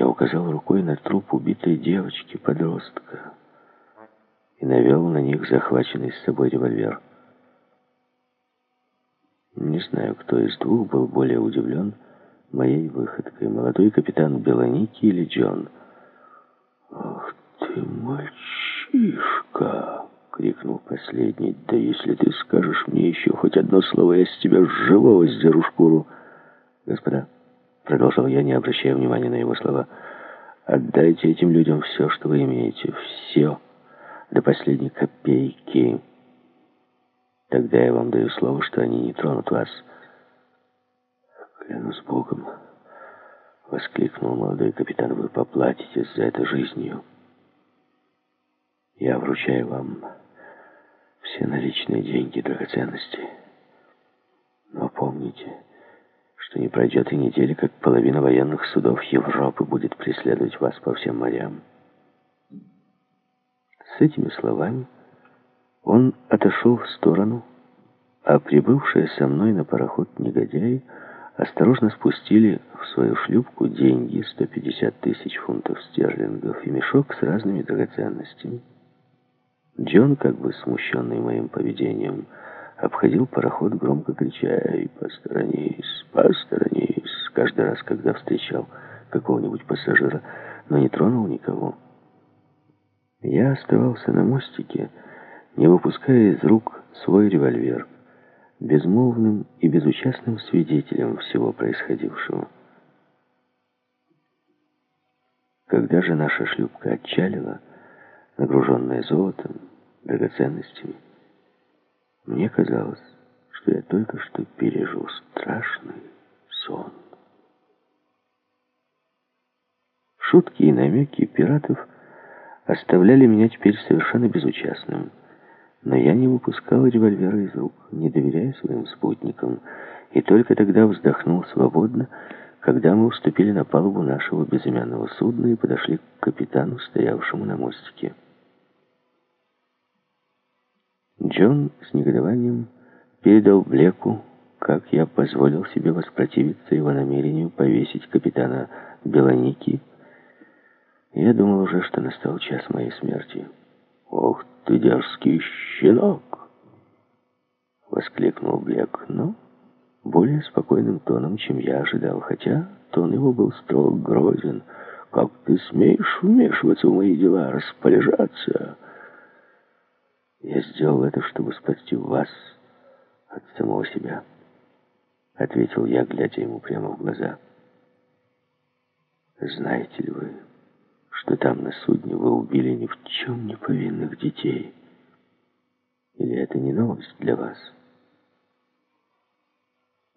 Я указал рукой на труп убитой девочки-подростка и навел на них захваченный с собой револьвер. Не знаю, кто из двух был более удивлен моей выходкой, молодой капитан Белоники или Джон. «Ах ты, мальчишка!» — крикнул последний. «Да если ты скажешь мне еще хоть одно слово, я с тебя живого сдеру шкуру!» «Господа!» — продолжал я, не обращая внимания на его слова. «Отдайте этим людям все, что вы имеете. Все!» до последней копейки. Тогда я вам даю слово, что они не тронут вас. Клянусь Богом, воскликнул молодой капитан, вы поплатитесь за это жизнью. Я вручаю вам все наличные деньги, драгоценности. Но помните, не пройдет и недели, как половина военных судов Европы будет преследовать вас по всем морям. С этими словами он отошел в сторону, а прибывшие со мной на пароход негодяи осторожно спустили в свою шлюпку деньги, 150 тысяч фунтов стерлингов и мешок с разными драгоценностями. Джон, как бы смущенный моим поведением, обходил пароход, громко крича «Эй, посторонись, посторонись!» каждый раз, когда встречал какого-нибудь пассажира, но не тронул никого. Я оставался на мостике, не выпуская из рук свой револьвер, безмолвным и безучастным свидетелем всего происходившего. Когда же наша шлюпка отчалила, нагруженная золотом, драгоценностями, мне казалось, что я только что пережил страшный сон. Шутки и намеки пиратов — оставляли меня теперь совершенно безучастным. Но я не выпускал револьвера из рук, не доверяя своим спутникам, и только тогда вздохнул свободно, когда мы уступили на палубу нашего безымянного судна и подошли к капитану, стоявшему на мостике. Джон с негодованием передал Блеку, как я позволил себе воспротивиться его намерению повесить капитана Белоники я думал уже, что настал час моей смерти. «Ох ты, дерзкий щенок!» Воскликнул Блек, но более спокойным тоном, чем я ожидал, хотя тон его был строг, грозен. «Как ты смеешь вмешиваться в мои дела, распоряжаться?» «Я сделал это, чтобы спасти вас от самого себя», — ответил я, глядя ему прямо в глаза. «Знаете ли вы...» что там на судне вы убили ни в чем не повинных детей? Или это не новость для вас?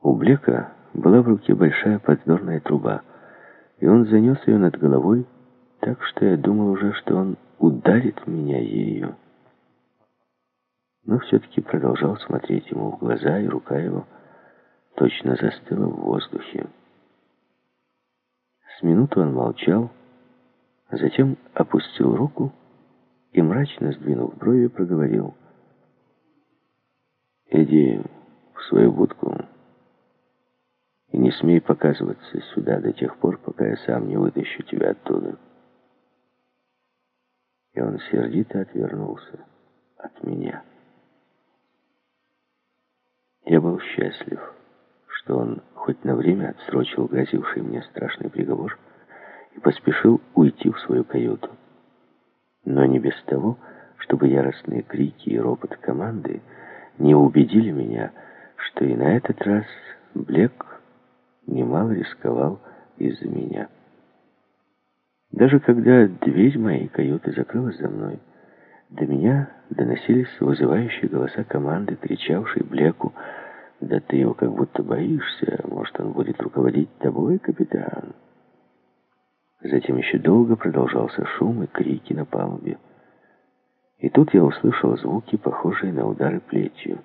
У Блека была в руке большая подзорная труба, и он занес ее над головой, так что я думал уже, что он ударит меня ею. Но все-таки продолжал смотреть ему в глаза, и рука его точно застыла в воздухе. С минуту он молчал, Затем опустил руку и, мрачно сдвинув брови, проговорил. «Иди в свою будку и не смей показываться сюда до тех пор, пока я сам не вытащу тебя оттуда». И он сердито отвернулся от меня. Я был счастлив, что он хоть на время отсрочил грозивший мне страшный приговор, и поспешил уйти в свою каюту. Но не без того, чтобы яростные крики и ропот команды не убедили меня, что и на этот раз Блек немало рисковал из-за меня. Даже когда дверь моей каюты закрылась за мной, до меня доносились вызывающие голоса команды, кричавшей Блеку, «Да ты его как будто боишься, может, он будет руководить тобой, капитан?» Затем еще долго продолжался шум и крики на палубе. И тут я услышал звуки, похожие на удары плетью.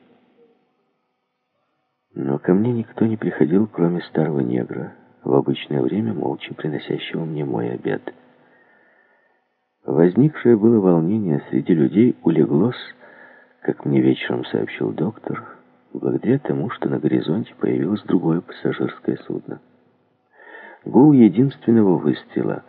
Но ко мне никто не приходил, кроме старого негра, в обычное время молча приносящего мне мой обед. Возникшее было волнение среди людей улеглось, как мне вечером сообщил доктор, благодаря тому, что на горизонте появилось другое пассажирское судно. Гул единственного выстрела